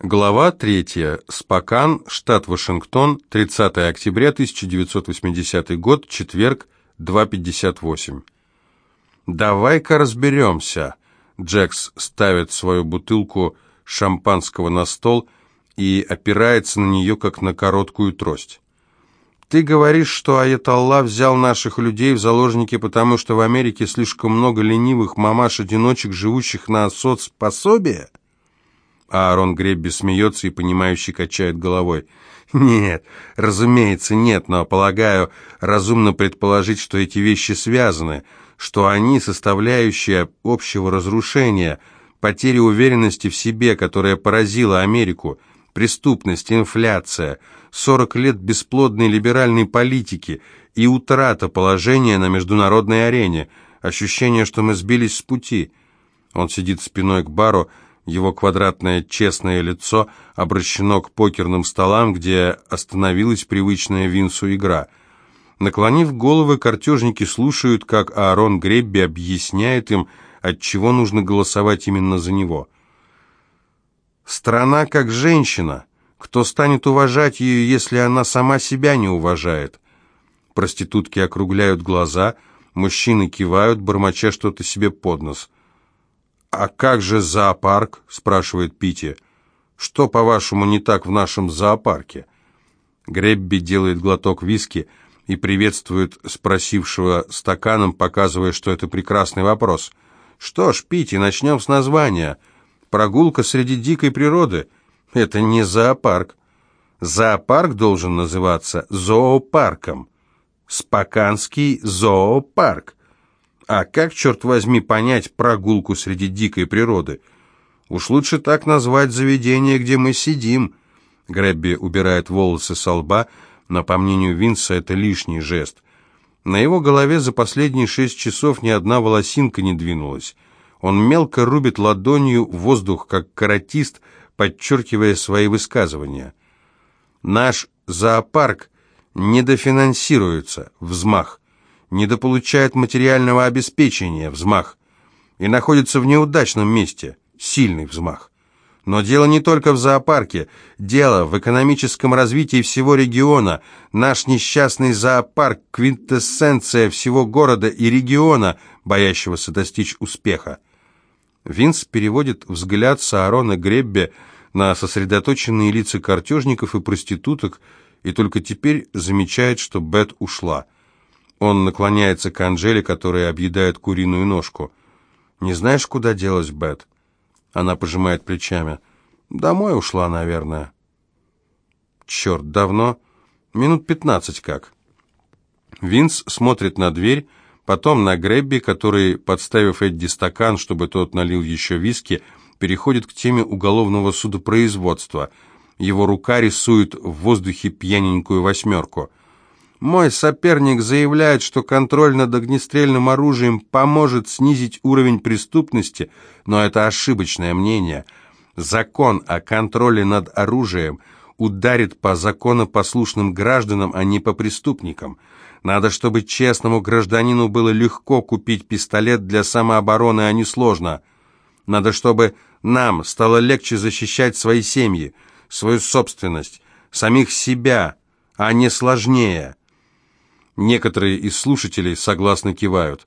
Глава 3. Спокан, штат Вашингтон, 30 октября 1980 год, четверг, 2.58. «Давай-ка разберемся». Джекс ставит свою бутылку шампанского на стол и опирается на нее, как на короткую трость. «Ты говоришь, что Аятолла взял наших людей в заложники, потому что в Америке слишком много ленивых мамаш-одиночек, живущих на соцпособие?» А Аарон Гребби смеется и, понимающе качает головой. «Нет, разумеется, нет, но, полагаю, разумно предположить, что эти вещи связаны, что они составляющие общего разрушения, потери уверенности в себе, которая поразила Америку, преступность, инфляция, 40 лет бесплодной либеральной политики и утрата положения на международной арене, ощущение, что мы сбились с пути». Он сидит спиной к бару, его квадратное честное лицо обращено к покерным столам, где остановилась привычная Винсу игра. Наклонив головы, картежники слушают, как Аарон Гребби объясняет им, от чего нужно голосовать именно за него. «Страна как женщина. Кто станет уважать ее, если она сама себя не уважает?» Проститутки округляют глаза, мужчины кивают, бормоча что-то себе под нос. «А как же зоопарк?» – спрашивает Пити. «Что, по-вашему, не так в нашем зоопарке?» Гребби делает глоток виски и приветствует спросившего стаканом, показывая, что это прекрасный вопрос. «Что ж, Пити, начнем с названия. Прогулка среди дикой природы. Это не зоопарк. Зоопарк должен называться зоопарком. Споканский зоопарк. А как, черт возьми, понять прогулку среди дикой природы? Уж лучше так назвать заведение, где мы сидим. Грэбби убирает волосы со лба, но, по мнению Винса, это лишний жест. На его голове за последние шесть часов ни одна волосинка не двинулась. Он мелко рубит ладонью воздух, как каратист, подчеркивая свои высказывания. «Наш зоопарк недофинансируется», взмах недополучает материального обеспечения, взмах, и находится в неудачном месте, сильный взмах. Но дело не только в зоопарке, дело в экономическом развитии всего региона. Наш несчастный зоопарк – квинтэссенция всего города и региона, боящегося достичь успеха. Винс переводит взгляд с Аарона Греббе на сосредоточенные лица картежников и проституток и только теперь замечает, что Бет ушла – он наклоняется к Анжеле, которая объедает куриную ножку. «Не знаешь, куда делась Бет?» Она пожимает плечами. «Домой ушла, наверное». «Черт, давно?» «Минут пятнадцать как». Винс смотрит на дверь, потом на Гребби, который, подставив Эдди стакан, чтобы тот налил еще виски, переходит к теме уголовного судопроизводства. Его рука рисует в воздухе пьяненькую восьмерку – мой соперник заявляет, что контроль над огнестрельным оружием поможет снизить уровень преступности, но это ошибочное мнение. Закон о контроле над оружием ударит по законопослушным гражданам, а не по преступникам. Надо, чтобы честному гражданину было легко купить пистолет для самообороны, а не сложно. Надо, чтобы нам стало легче защищать свои семьи, свою собственность, самих себя, а не сложнее. Некоторые из слушателей согласно кивают.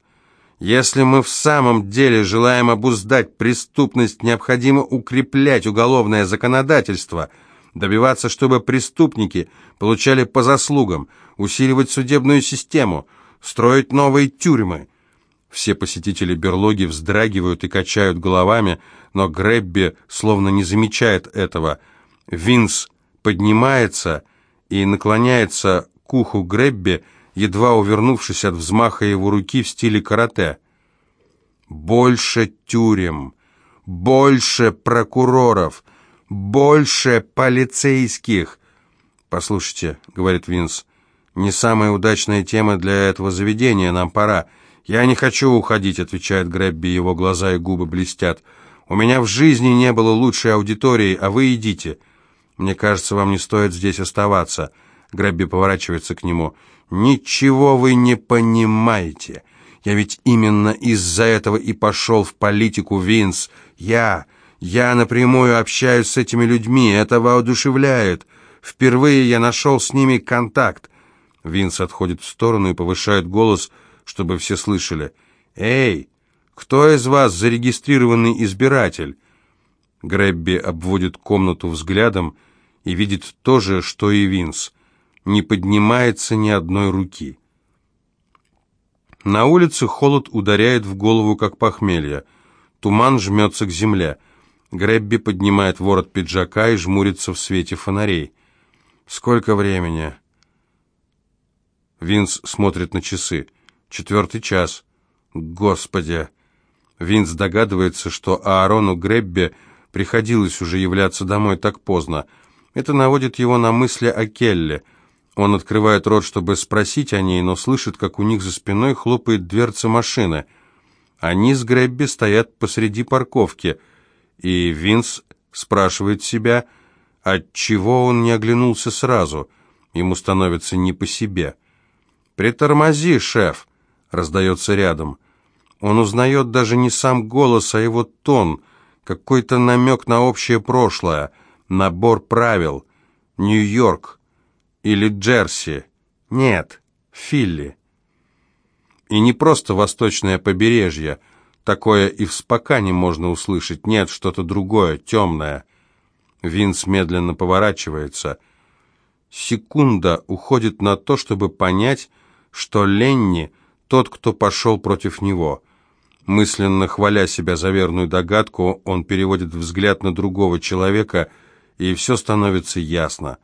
Если мы в самом деле желаем обуздать преступность, необходимо укреплять уголовное законодательство, добиваться, чтобы преступники получали по заслугам, усиливать судебную систему, строить новые тюрьмы. Все посетители берлоги вздрагивают и качают головами, но Гребби словно не замечает этого. Винс поднимается и наклоняется к уху Гребби, едва увернувшись от взмаха его руки в стиле карате. «Больше тюрем, больше прокуроров, больше полицейских!» «Послушайте», — говорит Винс, — «не самая удачная тема для этого заведения, нам пора». «Я не хочу уходить», — отвечает Грэбби, его глаза и губы блестят. «У меня в жизни не было лучшей аудитории, а вы идите. Мне кажется, вам не стоит здесь оставаться». Грэбби поворачивается к нему. «Ничего вы не понимаете. Я ведь именно из-за этого и пошел в политику, Винс. Я... Я напрямую общаюсь с этими людьми, это воодушевляет. Впервые я нашел с ними контакт. Винс отходит в сторону и повышает голос, чтобы все слышали. «Эй, кто из вас зарегистрированный избиратель?» Грэбби обводит комнату взглядом и видит то же, что и Винс. Не поднимается ни одной руки. На улице холод ударяет в голову, как похмелье. Туман жмется к земле. Грэбби поднимает ворот пиджака и жмурится в свете фонарей. «Сколько времени?» Винс смотрит на часы. «Четвертый час». «Господи!» Винс догадывается, что Аарону Грэбби приходилось уже являться домой так поздно. Это наводит его на мысли о Келле. Он открывает рот, чтобы спросить о ней, но слышит, как у них за спиной хлопает дверца машины. Они с Грэбби стоят посреди парковки, и Винс спрашивает себя, отчего он не оглянулся сразу. Ему становится не по себе. «Притормози, шеф!» — раздается рядом. Он узнает даже не сам голос, а его тон, какой-то намек на общее прошлое, набор правил. Нью-Йорк или Джерси. Нет, Филли. И не просто восточное побережье. Такое и в Спокане можно услышать. Нет, что-то другое, темное. Винс медленно поворачивается. Секунда уходит на то, чтобы понять, что Ленни тот, кто пошел против него. Мысленно хваля себя за верную догадку, он переводит взгляд на другого человека, и все становится ясно.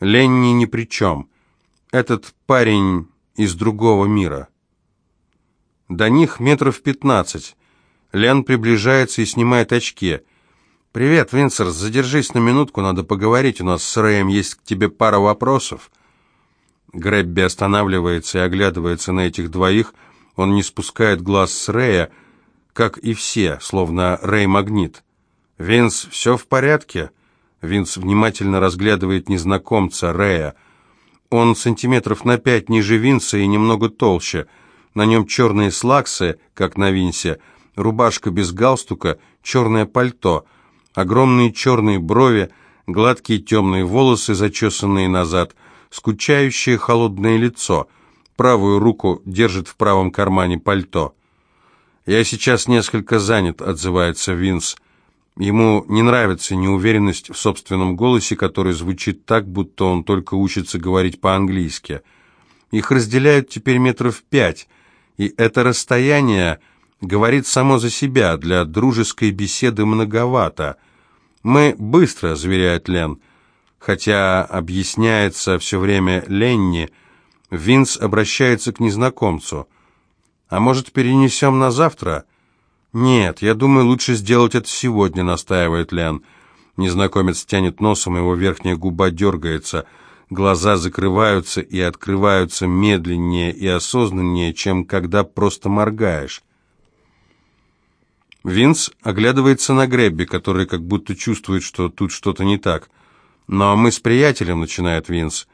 Ленни ни при чем. Этот парень из другого мира. До них метров пятнадцать. Лен приближается и снимает очки. «Привет, Винсер, задержись на минутку, надо поговорить, у нас с Рэем есть к тебе пара вопросов». Грэбби останавливается и оглядывается на этих двоих. Он не спускает глаз с Рэя, как и все, словно Рэй магнит. «Винс, все в порядке?» Винс внимательно разглядывает незнакомца, Рэя. Он сантиметров на пять ниже Винса и немного толще. На нем черные слаксы, как на Винсе, рубашка без галстука, черное пальто, огромные черные брови, гладкие темные волосы, зачесанные назад — скучающее холодное лицо. Правую руку держит в правом кармане пальто. «Я сейчас несколько занят», — отзывается Винс. Ему не нравится неуверенность в собственном голосе, который звучит так, будто он только учится говорить по-английски. Их разделяют теперь метров пять, и это расстояние говорит само за себя, для дружеской беседы многовато. «Мы быстро», — заверяет Лен, — Хотя объясняется все время Ленни, Винс обращается к незнакомцу. «А может, перенесем на завтра?» «Нет, я думаю, лучше сделать это сегодня», — настаивает Лен. Незнакомец тянет носом, его верхняя губа дергается. Глаза закрываются и открываются медленнее и осознаннее, чем когда просто моргаешь. Винс оглядывается на Гребби, который как будто чувствует, что тут что-то не так. «Но мы с приятелем», — начинает Винс.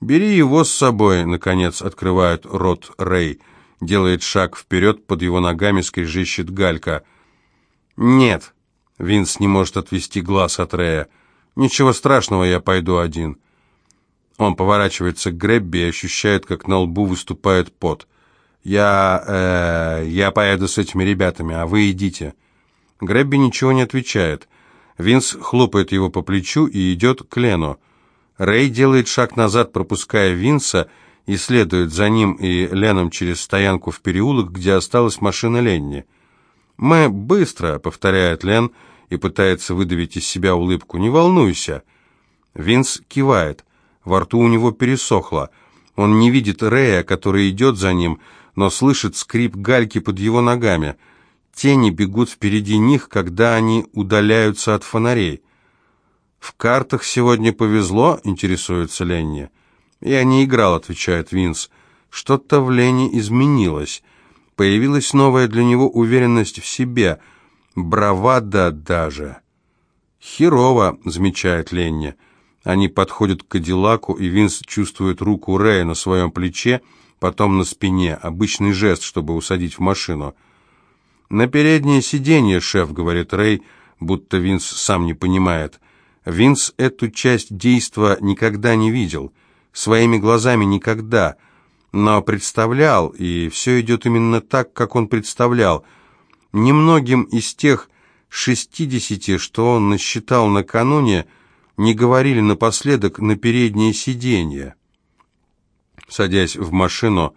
«Бери его с собой», — наконец открывает рот Рэй. Делает шаг вперед, под его ногами скрежещет галька. «Нет», — Винс не может отвести глаз от Рэя. «Ничего страшного, я пойду один». Он поворачивается к Гребби и ощущает, как на лбу выступает пот. «Я... Э, я поеду с этими ребятами, а вы идите». Гребби ничего не отвечает. Винс хлопает его по плечу и идет к Лену. Рэй делает шаг назад, пропуская Винса, и следует за ним и Леном через стоянку в переулок, где осталась машина Ленни. «Мы быстро», — повторяет Лен и пытается выдавить из себя улыбку. «Не волнуйся». Винс кивает. Во рту у него пересохло. Он не видит Рэя, который идет за ним, но слышит скрип гальки под его ногами — Тени бегут впереди них, когда они удаляются от фонарей. «В картах сегодня повезло?» — интересуется Ленни. «Я не играл», — отвечает Винс. «Что-то в Ленни изменилось. Появилась новая для него уверенность в себе. Бравада даже». «Херово», — замечает Ленни. Они подходят к Кадиллаку, и Винс чувствует руку Рэя на своем плече, потом на спине. Обычный жест, чтобы усадить в машину. «На переднее сиденье, шеф», — говорит Рэй, будто Винс сам не понимает. Винс эту часть действа никогда не видел, своими глазами никогда, но представлял, и все идет именно так, как он представлял. Немногим из тех шестидесяти, что он насчитал накануне, не говорили напоследок на переднее сиденье. Садясь в машину,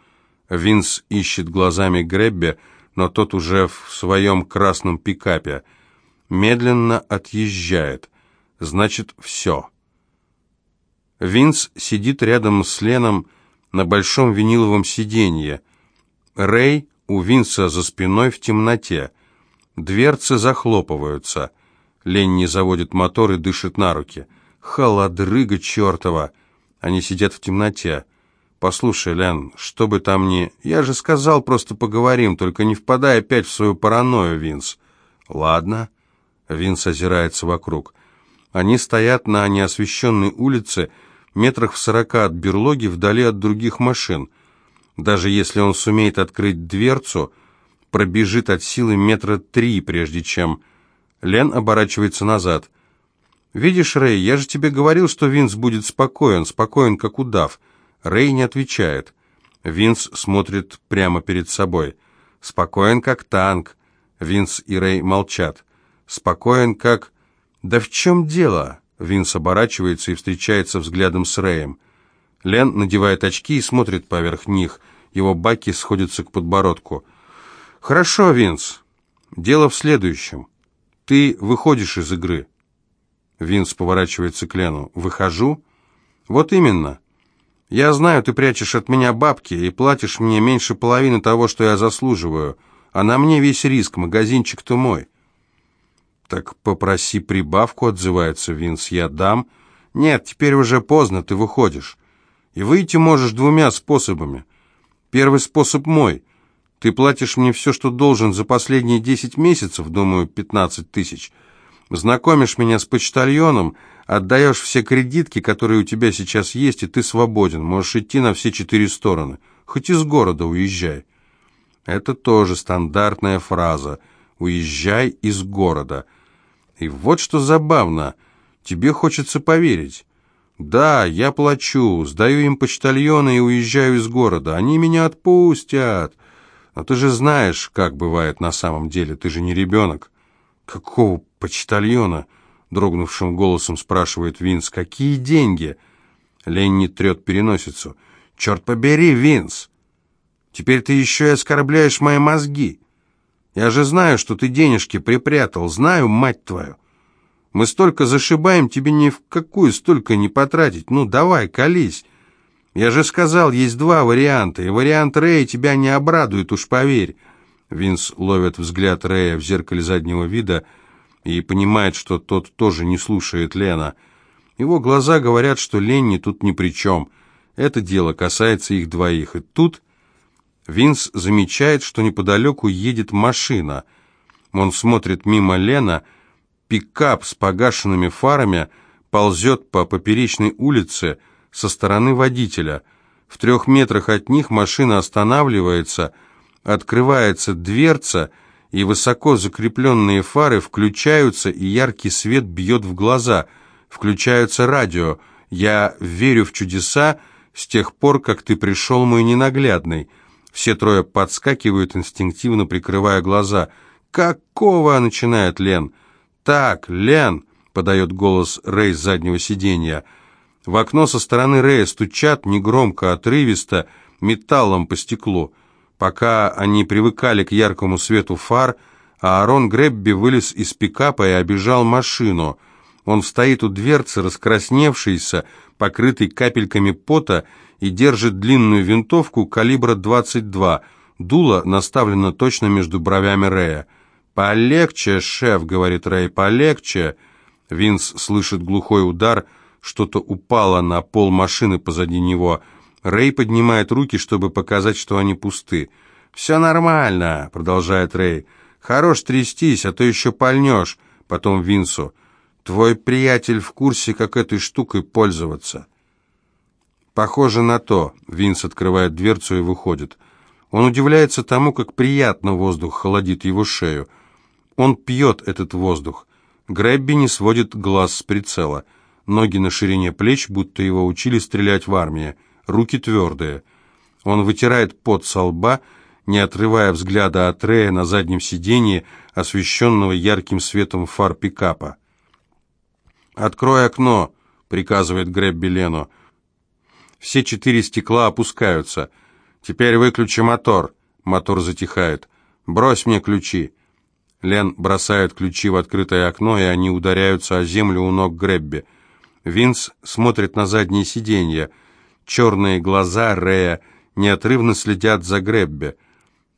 Винс ищет глазами Гребби, но тот уже в своем красном пикапе. Медленно отъезжает. Значит, все. Винс сидит рядом с Леном на большом виниловом сиденье. Рэй у Винса за спиной в темноте. Дверцы захлопываются. Ленни заводит мотор и дышит на руки. Холодрыга чертова! Они сидят в темноте. «Послушай, Лен, что бы там ни...» «Я же сказал, просто поговорим, только не впадай опять в свою паранойю, Винс». «Ладно». Винс озирается вокруг. Они стоят на неосвещенной улице, метрах в сорока от берлоги, вдали от других машин. Даже если он сумеет открыть дверцу, пробежит от силы метра три, прежде чем... Лен оборачивается назад. «Видишь, Рэй, я же тебе говорил, что Винс будет спокоен, спокоен, как удав». Рэй не отвечает. Винс смотрит прямо перед собой. Спокоен, как танк. Винс и Рэй молчат. Спокоен, как... Да в чем дело? Винс оборачивается и встречается взглядом с Рэем. Лен надевает очки и смотрит поверх них. Его баки сходятся к подбородку. «Хорошо, Винс. Дело в следующем. Ты выходишь из игры». Винс поворачивается к Лену. «Выхожу?» «Вот именно. Я знаю, ты прячешь от меня бабки и платишь мне меньше половины того, что я заслуживаю, а на мне весь риск, магазинчик-то мой». «Так попроси прибавку», — отзывается Винс, — «я дам». «Нет, теперь уже поздно, ты выходишь. И выйти можешь двумя способами. Первый способ мой. Ты платишь мне все, что должен за последние десять месяцев, думаю, пятнадцать тысяч. Знакомишь меня с почтальоном, отдаешь все кредитки, которые у тебя сейчас есть, и ты свободен, можешь идти на все четыре стороны. Хоть из города уезжай. Это тоже стандартная фраза. «Уезжай из города». И вот что забавно. Тебе хочется поверить. Да, я плачу, сдаю им почтальона и уезжаю из города. Они меня отпустят. Но ты же знаешь, как бывает на самом деле. Ты же не ребенок. Какого почтальона? дрогнувшим голосом спрашивает Винс. «Какие деньги?» Ленни трет переносицу. «Черт побери, Винс! Теперь ты еще и оскорбляешь мои мозги. Я же знаю, что ты денежки припрятал. Знаю, мать твою. Мы столько зашибаем, тебе ни в какую столько не потратить. Ну, давай, колись. Я же сказал, есть два варианта, и вариант Рэя тебя не обрадует, уж поверь». Винс ловит взгляд Рэя в зеркале заднего вида – и понимает, что тот тоже не слушает Лена. Его глаза говорят, что Ленни тут ни при чем. Это дело касается их двоих. И тут Винс замечает, что неподалеку едет машина. Он смотрит мимо Лена, пикап с погашенными фарами ползет по поперечной улице со стороны водителя. В трех метрах от них машина останавливается, открывается дверца — и высоко закрепленные фары включаются, и яркий свет бьет в глаза. Включаются радио. Я верю в чудеса с тех пор, как ты пришел, мой ненаглядный. Все трое подскакивают, инстинктивно прикрывая глаза. «Какого?» — начинает Лен. «Так, Лен!» — подает голос Рэй с заднего сиденья. В окно со стороны Рэя стучат, негромко, отрывисто, металлом по стеклу. Пока они привыкали к яркому свету фар, Аарон Гребби вылез из пикапа и обежал машину. Он стоит у дверцы, раскрасневшийся, покрытый капельками пота, и держит длинную винтовку калибра 22. Дуло наставлено точно между бровями Рэя. «Полегче, шеф», — говорит Рэй, — «полегче». Винс слышит глухой удар, что-то упало на пол машины позади него — Рэй поднимает руки, чтобы показать, что они пусты. «Все нормально», — продолжает Рэй. «Хорош трястись, а то еще пальнешь». Потом Винсу. «Твой приятель в курсе, как этой штукой пользоваться». «Похоже на то». Винс открывает дверцу и выходит. Он удивляется тому, как приятно воздух холодит его шею. Он пьет этот воздух. Грэбби не сводит глаз с прицела. Ноги на ширине плеч, будто его учили стрелять в армии. Руки твердые. Он вытирает пот со лба, не отрывая взгляда от Рея на заднем сиденье, освещенного ярким светом фар пикапа. «Открой окно», — приказывает Грэбби Лену. Все четыре стекла опускаются. «Теперь выключи мотор». Мотор затихает. «Брось мне ключи». Лен бросает ключи в открытое окно, и они ударяются о землю у ног Грэбби. Винс смотрит на заднее сиденье. Черные глаза Рея неотрывно следят за Грэбби.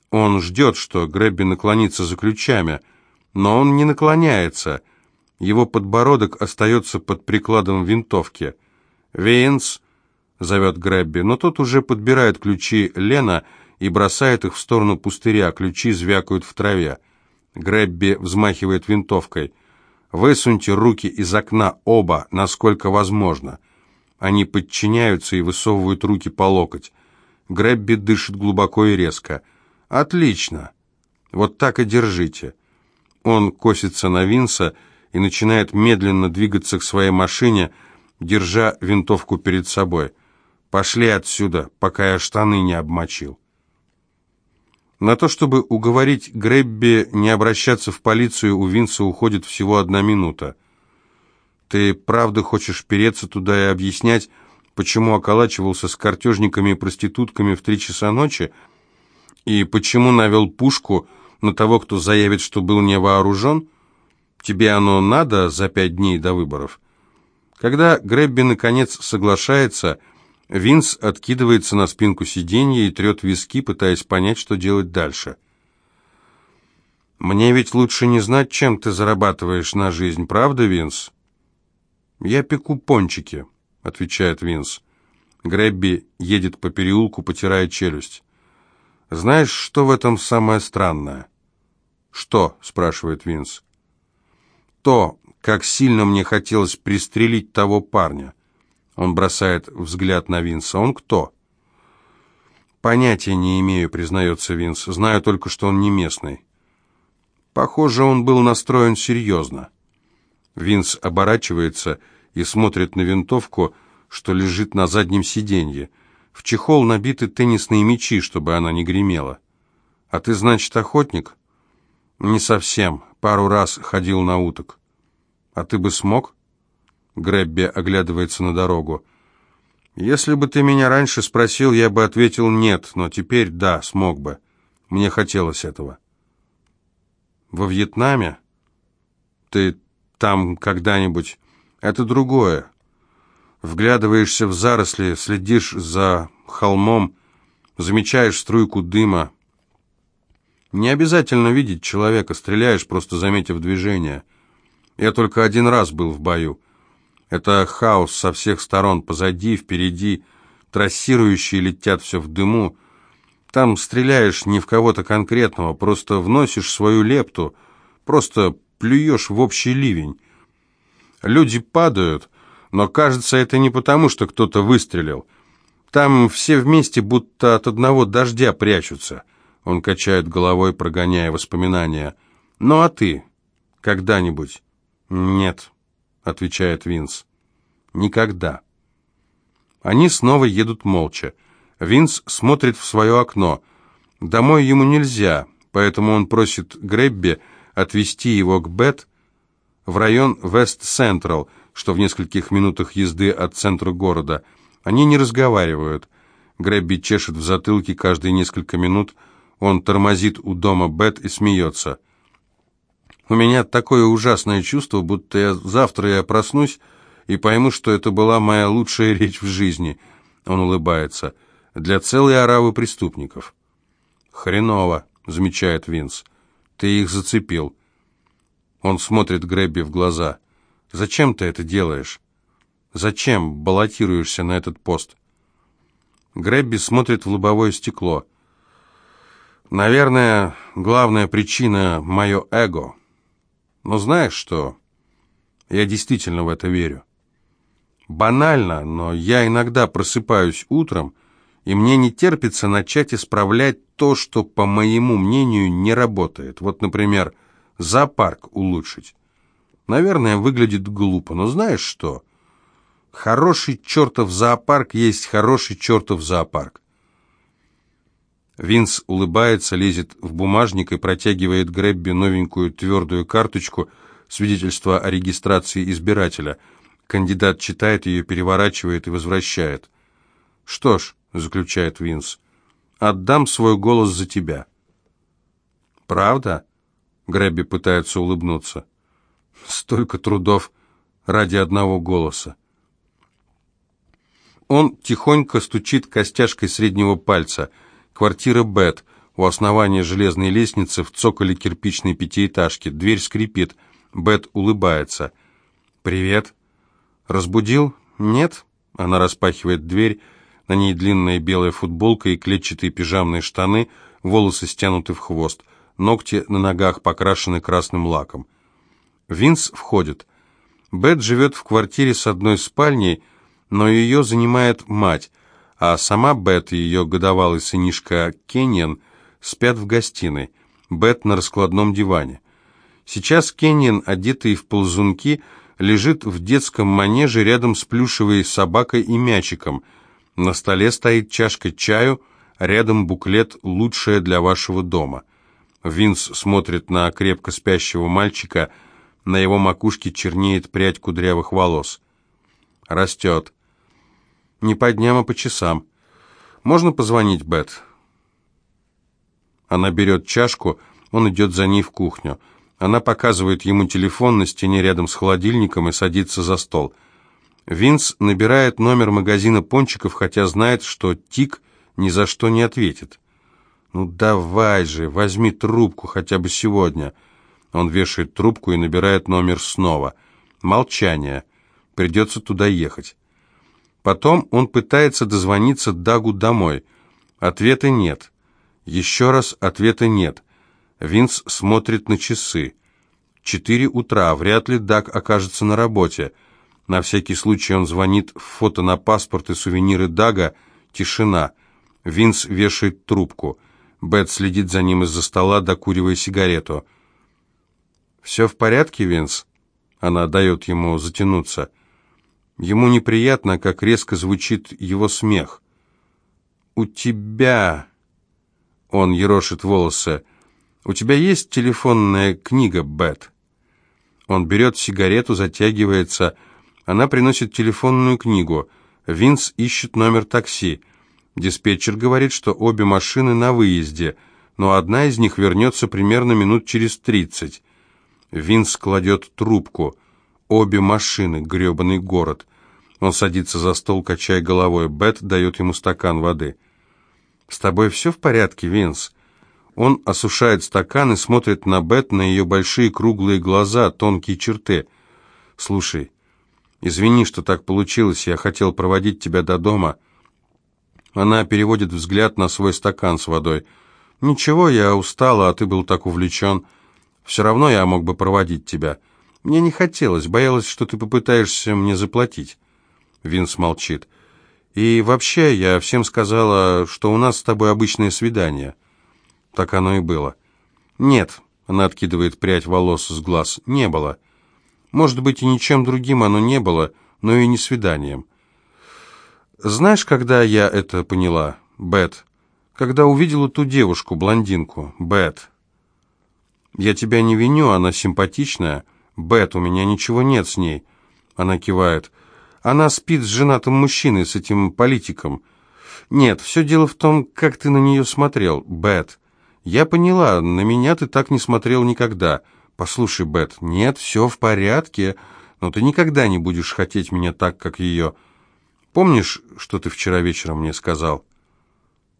Он ждет, что Грэбби наклонится за ключами, но он не наклоняется. Его подбородок остается под прикладом винтовки. «Винс!» — зовет Грэбби, но тот уже подбирает ключи Лена и бросает их в сторону пустыря, ключи звякают в траве. Грэбби взмахивает винтовкой. «Высуньте руки из окна оба, насколько возможно». Они подчиняются и высовывают руки по локоть. Грэбби дышит глубоко и резко. «Отлично! Вот так и держите». Он косится на Винса и начинает медленно двигаться к своей машине, держа винтовку перед собой. «Пошли отсюда, пока я штаны не обмочил». На то, чтобы уговорить Грэбби не обращаться в полицию, у Винса уходит всего одна минута. «Ты правда хочешь переться туда и объяснять, почему околачивался с картежниками и проститутками в три часа ночи, и почему навел пушку на того, кто заявит, что был не вооружен? Тебе оно надо за пять дней до выборов?» Когда Грэбби наконец соглашается – Винс откидывается на спинку сиденья и трет виски, пытаясь понять, что делать дальше. «Мне ведь лучше не знать, чем ты зарабатываешь на жизнь, правда, Винс?» «Я пеку пончики», — отвечает Винс. Грэбби едет по переулку, потирая челюсть. «Знаешь, что в этом самое странное?» «Что?» — спрашивает Винс. «То, как сильно мне хотелось пристрелить того парня. Он бросает взгляд на Винса. «Он кто?» «Понятия не имею», — признается Винс. «Знаю только, что он не местный». Похоже, он был настроен серьезно. Винс оборачивается и смотрит на винтовку, что лежит на заднем сиденье. В чехол набиты теннисные мячи, чтобы она не гремела. «А ты, значит, охотник?» «Не совсем. Пару раз ходил на уток». «А ты бы смог?» Грэбби оглядывается на дорогу. «Если бы ты меня раньше спросил, я бы ответил нет, но теперь да, смог бы. Мне хотелось этого». «Во Вьетнаме? Ты там когда-нибудь? Это другое. Вглядываешься в заросли, следишь за холмом, замечаешь струйку дыма. Не обязательно видеть человека, стреляешь, просто заметив движение. Я только один раз был в бою». Это хаос со всех сторон, позади, впереди, трассирующие летят все в дыму. Там стреляешь не в кого-то конкретного, просто вносишь свою лепту, просто плюешь в общий ливень. Люди падают, но кажется, это не потому, что кто-то выстрелил. Там все вместе будто от одного дождя прячутся. Он качает головой, прогоняя воспоминания. «Ну а ты? Когда-нибудь?» «Нет» отвечает Винс. Никогда. Они снова едут молча. Винс смотрит в свое окно. Домой ему нельзя, поэтому он просит Гребби отвезти его к Бет в район Вест-Централ, что в нескольких минутах езды от центра города. Они не разговаривают. Гребби чешет в затылке каждые несколько минут. Он тормозит у дома Бет и смеется. У меня такое ужасное чувство, будто я завтра я проснусь и пойму, что это была моя лучшая речь в жизни. Он улыбается. Для целой оравы преступников. Хреново, замечает Винс. Ты их зацепил. Он смотрит Грэбби в глаза. Зачем ты это делаешь? Зачем баллотируешься на этот пост? Грэбби смотрит в лобовое стекло. Наверное, главная причина — мое эго. Но знаешь что? Я действительно в это верю. Банально, но я иногда просыпаюсь утром, и мне не терпится начать исправлять то, что, по моему мнению, не работает. Вот, например, зоопарк улучшить. Наверное, выглядит глупо, но знаешь что? Хороший чертов зоопарк есть хороший чертов зоопарк. Винс улыбается, лезет в бумажник и протягивает Гребби новенькую твердую карточку, свидетельство о регистрации избирателя. Кандидат читает ее, переворачивает и возвращает. «Что ж», — заключает Винс, — «отдам свой голос за тебя». «Правда?» — Гребби пытается улыбнуться. «Столько трудов ради одного голоса». Он тихонько стучит костяшкой среднего пальца. Квартира Бет. У основания железной лестницы в цоколе кирпичной пятиэтажки. Дверь скрипит. Бет улыбается. «Привет». «Разбудил?» «Нет». Она распахивает дверь. На ней длинная белая футболка и клетчатые пижамные штаны, волосы стянуты в хвост, ногти на ногах покрашены красным лаком. Винс входит. Бет живет в квартире с одной спальней, но ее занимает мать, а сама Бет и ее годовалый сынишка Кенниан спят в гостиной. Бет на раскладном диване. Сейчас Кенниан, одетый в ползунки, лежит в детском манеже рядом с плюшевой собакой и мячиком. На столе стоит чашка чаю, рядом буклет «Лучшее для вашего дома». Винс смотрит на крепко спящего мальчика, на его макушке чернеет прядь кудрявых волос. Растет. Не по дням, а по часам. Можно позвонить Бет? Она берет чашку, он идет за ней в кухню. Она показывает ему телефон на стене рядом с холодильником и садится за стол. Винс набирает номер магазина пончиков, хотя знает, что Тик ни за что не ответит. «Ну давай же, возьми трубку хотя бы сегодня». Он вешает трубку и набирает номер снова. Молчание. Придется туда ехать. Потом он пытается дозвониться Дагу домой. Ответа нет. Еще раз ответа нет. Винс смотрит на часы. Четыре утра, вряд ли Даг окажется на работе. На всякий случай он звонит в фото на паспорт и сувениры Дага. Тишина. Винс вешает трубку. Бет следит за ним из-за стола, докуривая сигарету. «Все в порядке, Винс?» Она дает ему затянуться. Ему неприятно, как резко звучит его смех. «У тебя...» Он ерошит волосы. «У тебя есть телефонная книга, Бет?» Он берет сигарету, затягивается. Она приносит телефонную книгу. Винс ищет номер такси. Диспетчер говорит, что обе машины на выезде, но одна из них вернется примерно минут через тридцать. Винс кладет трубку. Обе машины, гребаный город. Он садится за стол, качая головой. Бет дает ему стакан воды. «С тобой все в порядке, Винс?» Он осушает стакан и смотрит на Бет, на ее большие круглые глаза, тонкие черты. «Слушай, извини, что так получилось, я хотел проводить тебя до дома». Она переводит взгляд на свой стакан с водой. «Ничего, я устала, а ты был так увлечен. Все равно я мог бы проводить тебя». Мне не хотелось, боялась, что ты попытаешься мне заплатить. Винс молчит. И вообще, я всем сказала, что у нас с тобой обычное свидание. Так оно и было. Нет, она откидывает прядь волос с глаз. Не было. Может быть, и ничем другим оно не было, но и не свиданием. Знаешь, когда я это поняла, Бет? Когда увидела ту девушку, блондинку, Бет. Я тебя не виню, она симпатичная, «Бет, у меня ничего нет с ней». Она кивает. «Она спит с женатым мужчиной, с этим политиком». «Нет, все дело в том, как ты на нее смотрел, Бет». «Я поняла, на меня ты так не смотрел никогда». «Послушай, Бет, нет, все в порядке, но ты никогда не будешь хотеть меня так, как ее. Помнишь, что ты вчера вечером мне сказал?»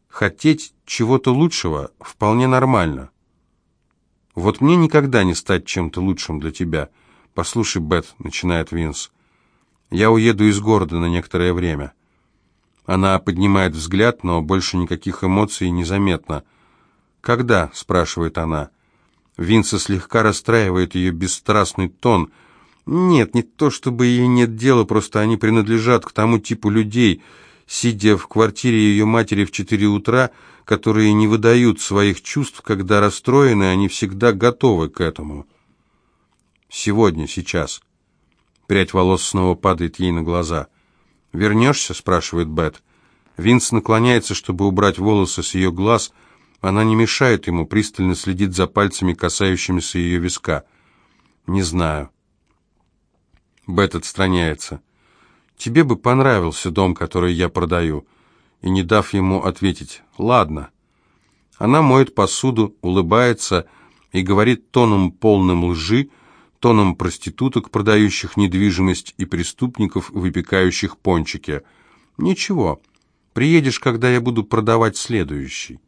«Хотеть чего-то лучшего вполне нормально». Вот мне никогда не стать чем-то лучшим для тебя. Послушай, Бет, начинает Винс. Я уеду из города на некоторое время. Она поднимает взгляд, но больше никаких эмоций незаметно. «Когда?» – спрашивает она. Винса слегка расстраивает ее бесстрастный тон. «Нет, не то чтобы ей нет дела, просто они принадлежат к тому типу людей, сидя в квартире ее матери в четыре утра, которые не выдают своих чувств, когда расстроены, они всегда готовы к этому. Сегодня, сейчас. Прядь волос снова падает ей на глаза. «Вернешься?» — спрашивает Бет. Винс наклоняется, чтобы убрать волосы с ее глаз. Она не мешает ему, пристально следит за пальцами, касающимися ее виска. «Не знаю». Бет отстраняется. «Тебе бы понравился дом, который я продаю». И, не дав ему ответить, «Ладно». Она моет посуду, улыбается и говорит тоном полным лжи, тоном проституток, продающих недвижимость, и преступников, выпекающих пончики. «Ничего, приедешь, когда я буду продавать следующий».